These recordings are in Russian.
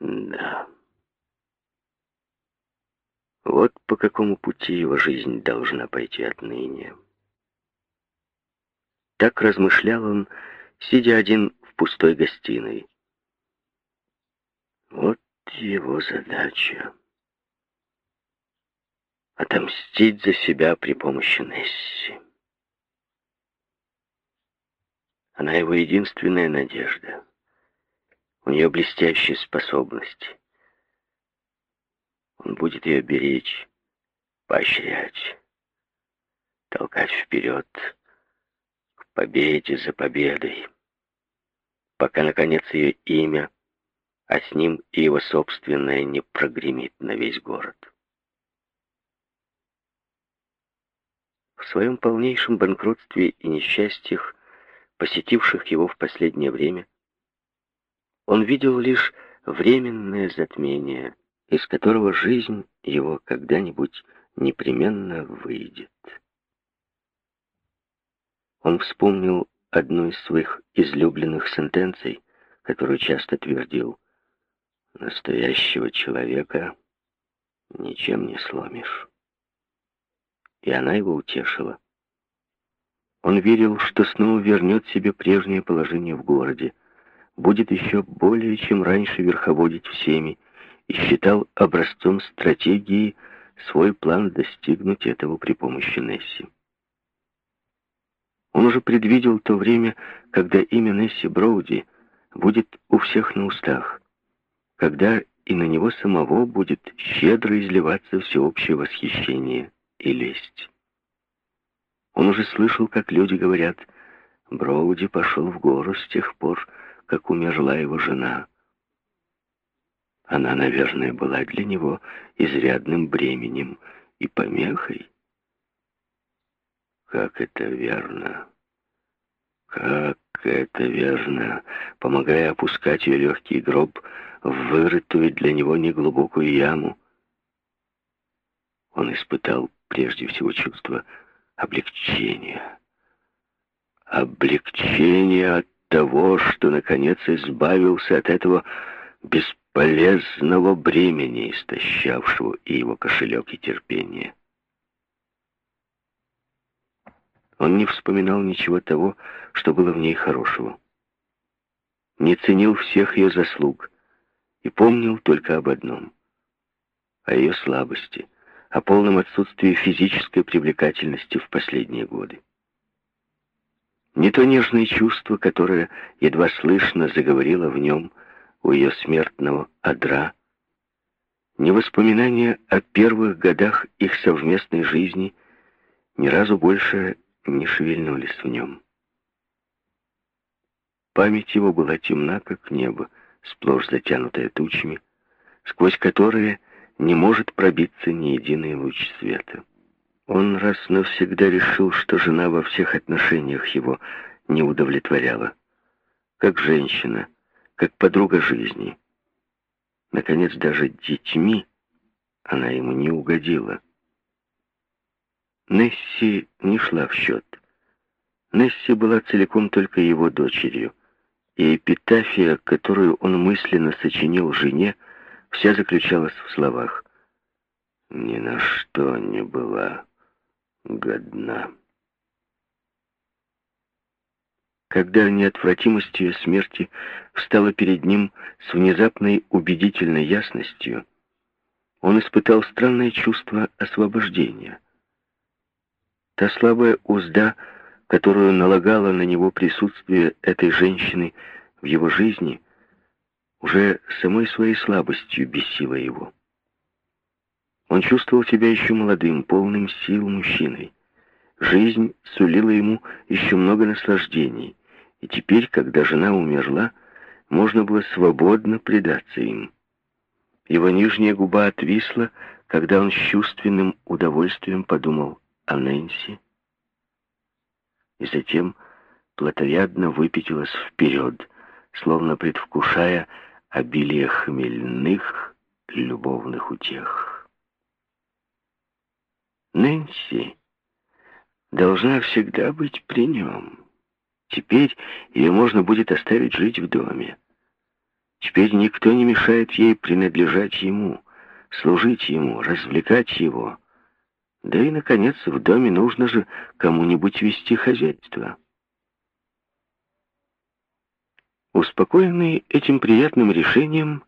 Да. Вот по какому пути его жизнь должна пойти отныне. Так размышлял он, сидя один в пустой гостиной. Вот его задача. Отомстить за себя при помощи Несси. Она его единственная надежда. У нее блестящие способности. Он будет ее беречь, поощрять, толкать вперед, к победе за победой, пока, наконец, ее имя, а с ним и его собственное, не прогремит на весь город. В своем полнейшем банкротстве и несчастьях, посетивших его в последнее время, он видел лишь временное затмение, из которого жизнь его когда-нибудь непременно выйдет. Он вспомнил одну из своих излюбленных сентенций, которую часто твердил. «Настоящего человека ничем не сломишь» и она его утешила. Он верил, что снова вернет себе прежнее положение в городе, будет еще более чем раньше верховодить всеми, и считал образцом стратегии свой план достигнуть этого при помощи Несси. Он уже предвидел то время, когда имя Несси Броуди будет у всех на устах, когда и на него самого будет щедро изливаться всеобщее восхищение и лесть. Он уже слышал, как люди говорят, Броуди пошел в гору с тех пор, как умерла его жена. Она, наверное, была для него изрядным бременем и помехой. Как это верно! Как это верно! Помогая опускать ее легкий гроб в вырытую для него неглубокую яму, он испытал прежде всего чувство облегчения. Облегчение от того, что наконец избавился от этого бесполезного бремени, истощавшего и его кошелек, и терпение. Он не вспоминал ничего того, что было в ней хорошего. Не ценил всех ее заслуг и помнил только об одном — о ее слабости — о полном отсутствии физической привлекательности в последние годы. Не то нежное чувство, которое едва слышно заговорило в нем у ее смертного одра, ни воспоминания о первых годах их совместной жизни ни разу больше не шевельнулись в нем. Память его была темна, как небо, сплошь затянутая тучами, сквозь которые не может пробиться ни единый луч света. Он раз навсегда решил, что жена во всех отношениях его не удовлетворяла. Как женщина, как подруга жизни. Наконец, даже детьми она ему не угодила. Несси не шла в счет. Несси была целиком только его дочерью, и эпитафия, которую он мысленно сочинил жене, — Вся заключалась в словах «Ни на что не была годна». Когда неотвратимость ее смерти встала перед ним с внезапной убедительной ясностью, он испытал странное чувство освобождения. Та слабая узда, которую налагало на него присутствие этой женщины в его жизни, уже самой своей слабостью бесила его. Он чувствовал себя еще молодым, полным сил мужчиной. Жизнь сулила ему еще много наслаждений, и теперь, когда жена умерла, можно было свободно предаться им. Его нижняя губа отвисла, когда он с чувственным удовольствием подумал о Нэнси, и затем плотоядно выпятилась вперед, словно предвкушая обилие хмельных любовных утех. Нэнси должна всегда быть при нем. Теперь ее можно будет оставить жить в доме. Теперь никто не мешает ей принадлежать ему, служить ему, развлекать его. Да и, наконец, в доме нужно же кому-нибудь вести хозяйство. Успокоенный этим приятным решением,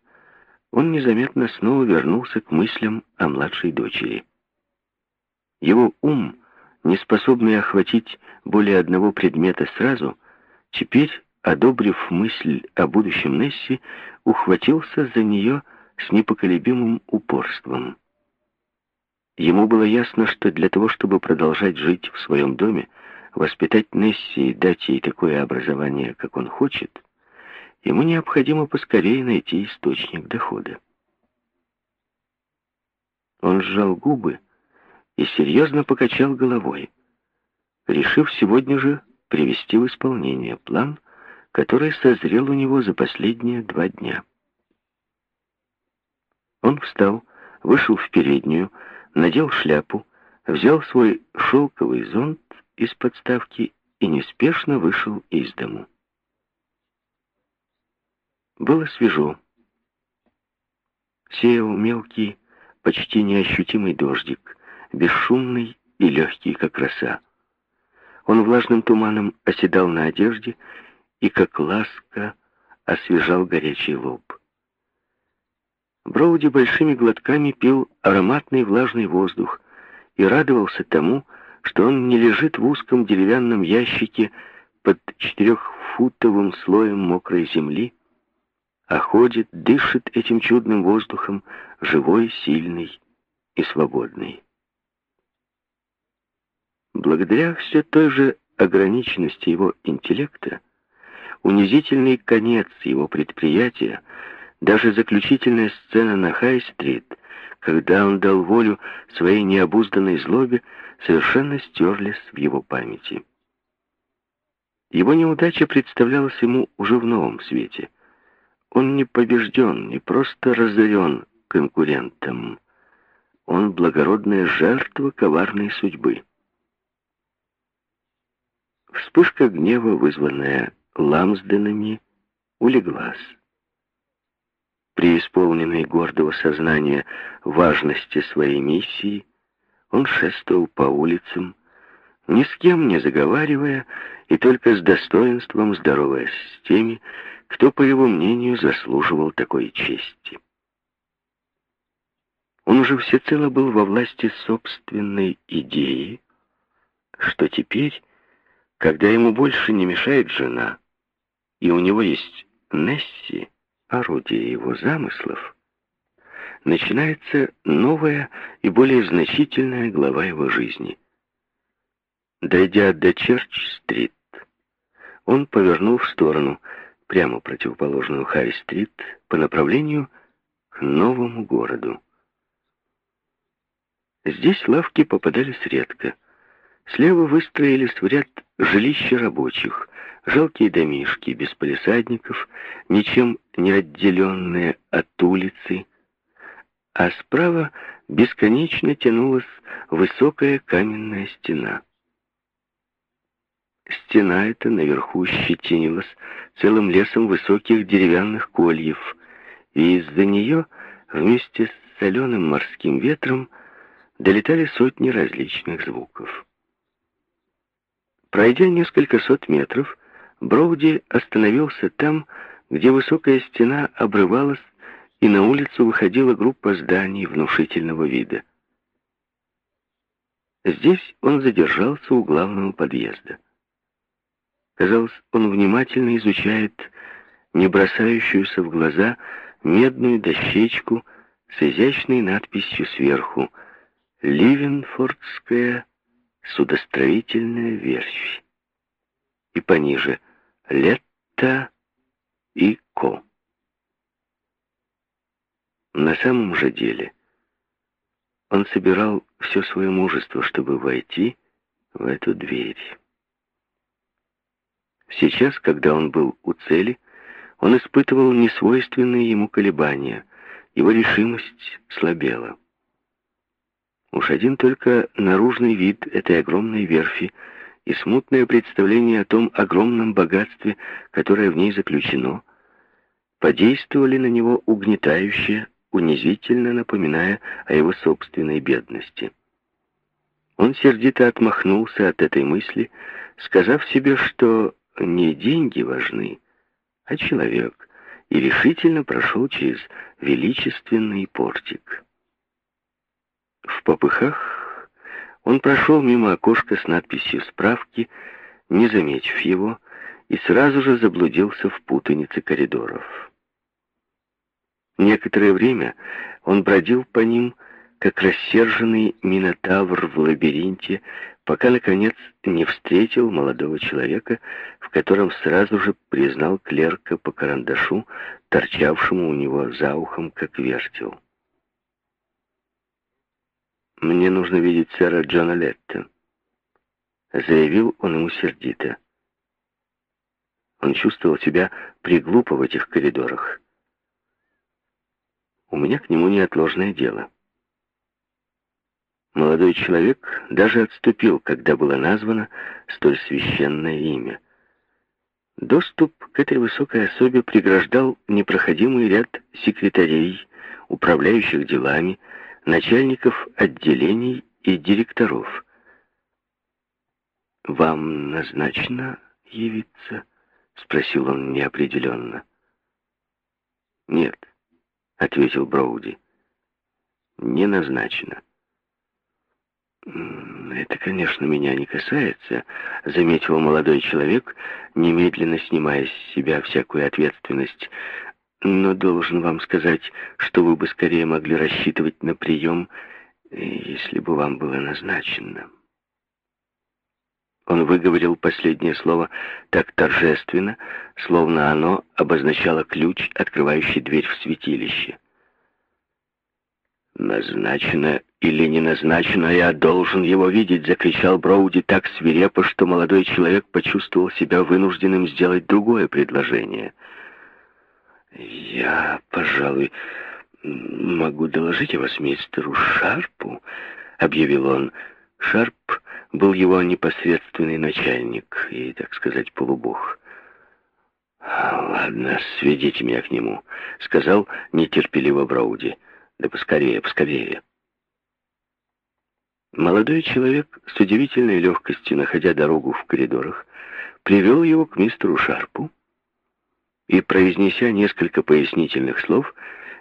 он незаметно снова вернулся к мыслям о младшей дочери. Его ум, не способный охватить более одного предмета сразу, теперь, одобрив мысль о будущем Несси, ухватился за нее с непоколебимым упорством. Ему было ясно, что для того, чтобы продолжать жить в своем доме, воспитать Несси и дать ей такое образование, как он хочет, ему необходимо поскорее найти источник дохода. Он сжал губы и серьезно покачал головой, решив сегодня же привести в исполнение план, который созрел у него за последние два дня. Он встал, вышел в переднюю, надел шляпу, взял свой шелковый зонт из подставки и неспешно вышел из дому. Было свежо. Сеял мелкий, почти неощутимый дождик, бесшумный и легкий, как роса. Он влажным туманом оседал на одежде и, как ласка, освежал горячий лоб. Броуди большими глотками пил ароматный влажный воздух и радовался тому, что он не лежит в узком деревянном ящике под четырехфутовым слоем мокрой земли, а ходит, дышит этим чудным воздухом, живой, сильный и свободный. Благодаря все той же ограниченности его интеллекта, унизительный конец его предприятия, даже заключительная сцена на Хай-стрит, когда он дал волю своей необузданной злобе, совершенно стерлись в его памяти. Его неудача представлялась ему уже в новом свете — он не побежден, не просто разорен конкурентом. Он благородная жертва коварной судьбы. Вспышка гнева, вызванная Ламсденами, улеглась. Преисполненный гордого сознания важности своей миссии, он шествовал по улицам, ни с кем не заговаривая и только с достоинством здороваясь с теми, кто, по его мнению, заслуживал такой чести. Он уже всецело был во власти собственной идеи, что теперь, когда ему больше не мешает жена, и у него есть Несси, орудие его замыслов, начинается новая и более значительная глава его жизни. Дойдя до Черч-стрит, он повернул в сторону, прямо противоположную Хай-стрит, по направлению к новому городу. Здесь лавки попадались редко. Слева выстроились в ряд жилища рабочих, жалкие домишки, без полисадников, ничем не отделенные от улицы, а справа бесконечно тянулась высокая каменная стена. Стена эта наверху щетинилась целым лесом высоких деревянных кольев, и из-за нее вместе с соленым морским ветром долетали сотни различных звуков. Пройдя несколько сот метров, Броуди остановился там, где высокая стена обрывалась, и на улицу выходила группа зданий внушительного вида. Здесь он задержался у главного подъезда. Казалось, он внимательно изучает не бросающуюся в глаза медную дощечку с изящной надписью сверху «Ливенфордская судостроительная верфь» и пониже «Летта и Ко». На самом же деле он собирал все свое мужество, чтобы войти в эту дверь. Сейчас, когда он был у цели, он испытывал несвойственные ему колебания, его решимость слабела. Уж один только наружный вид этой огромной верфи и смутное представление о том огромном богатстве, которое в ней заключено, подействовали на него угнетающе, унизительно напоминая о его собственной бедности. Он сердито отмахнулся от этой мысли, сказав себе, что не деньги важны, а человек, и решительно прошел через величественный портик. В попыхах он прошел мимо окошка с надписью «Справки», не заметив его, и сразу же заблудился в путанице коридоров. Некоторое время он бродил по ним, как рассерженный минотавр в лабиринте, пока, наконец, не встретил молодого человека, в котором сразу же признал клерка по карандашу, торчавшему у него за ухом, как вертел. «Мне нужно видеть сэра Джона Летта», — заявил он ему сердито. Он чувствовал себя приглупо в этих коридорах. «У меня к нему неотложное дело». Молодой человек даже отступил, когда было названо столь священное имя. Доступ к этой высокой особе преграждал непроходимый ряд секретарей, управляющих делами, начальников отделений и директоров. «Вам назначено явиться?» — спросил он неопределенно. «Нет», — ответил Броуди. «Не назначено». «Это, конечно, меня не касается», — заметил молодой человек, немедленно снимая с себя всякую ответственность. «Но должен вам сказать, что вы бы скорее могли рассчитывать на прием, если бы вам было назначено». Он выговорил последнее слово так торжественно, словно оно обозначало ключ, открывающий дверь в святилище. «Назначено или не назначено, я должен его видеть!» — закричал Броуди так свирепо, что молодой человек почувствовал себя вынужденным сделать другое предложение. «Я, пожалуй, могу доложить о вас мистеру Шарпу», — объявил он. Шарп был его непосредственный начальник и, так сказать, полубог. «Ладно, сведите меня к нему», — сказал нетерпеливо Броуди. Да поскорее, поскорее. Молодой человек с удивительной легкостью, находя дорогу в коридорах, привел его к мистеру Шарпу и, произнеся несколько пояснительных слов,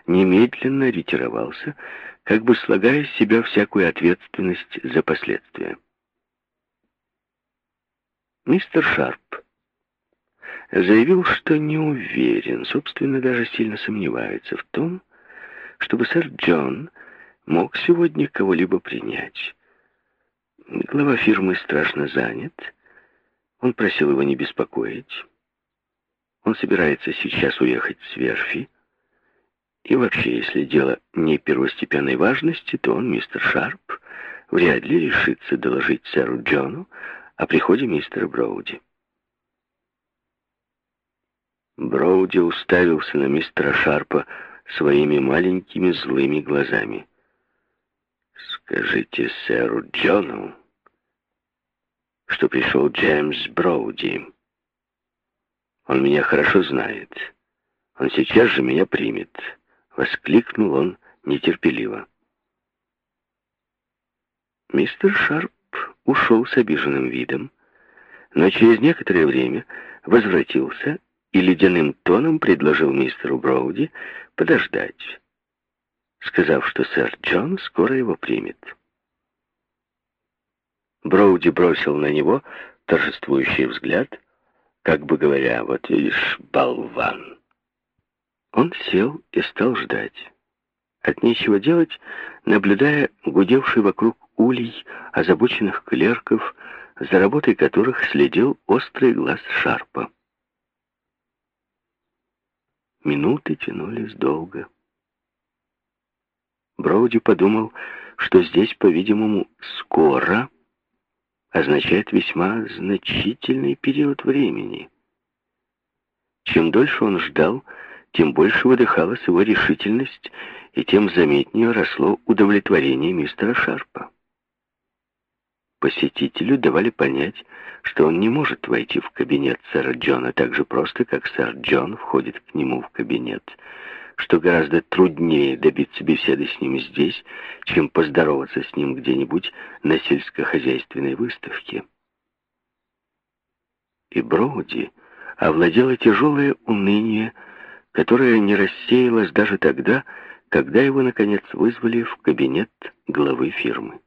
немедленно ретировался, как бы слагая с себя всякую ответственность за последствия. Мистер Шарп заявил, что не уверен, собственно, даже сильно сомневается в том, чтобы сэр Джон мог сегодня кого-либо принять. Глава фирмы страшно занят. Он просил его не беспокоить. Он собирается сейчас уехать с верфи. И вообще, если дело не первостепенной важности, то он, мистер Шарп, вряд ли решится доложить сэру Джону о приходе мистера Броуди. Броуди уставился на мистера Шарпа своими маленькими злыми глазами. «Скажите сэру Джону, что пришел Джеймс Броуди. Он меня хорошо знает. Он сейчас же меня примет», — воскликнул он нетерпеливо. Мистер Шарп ушел с обиженным видом, но через некоторое время возвратился и ледяным тоном предложил мистеру Броуди подождать, сказав, что сэр Джон скоро его примет. Броуди бросил на него торжествующий взгляд, как бы говоря, вот видишь, болван. Он сел и стал ждать. От нечего делать, наблюдая гудевший вокруг улей озабоченных клерков, за работой которых следил острый глаз Шарпа. Минуты тянулись долго. Броуди подумал, что здесь, по-видимому, «скоро» означает весьма значительный период времени. Чем дольше он ждал, тем больше выдыхалась его решительность, и тем заметнее росло удовлетворение мистера Шарпа. посетителю давали понять, что он не может войти в кабинет сэра Джона так же просто, как сэр Джон входит к нему в кабинет, что гораздо труднее добиться беседы с ним здесь, чем поздороваться с ним где-нибудь на сельскохозяйственной выставке. И Броуди овладело тяжелое уныние, которое не рассеялось даже тогда, когда его, наконец, вызвали в кабинет главы фирмы.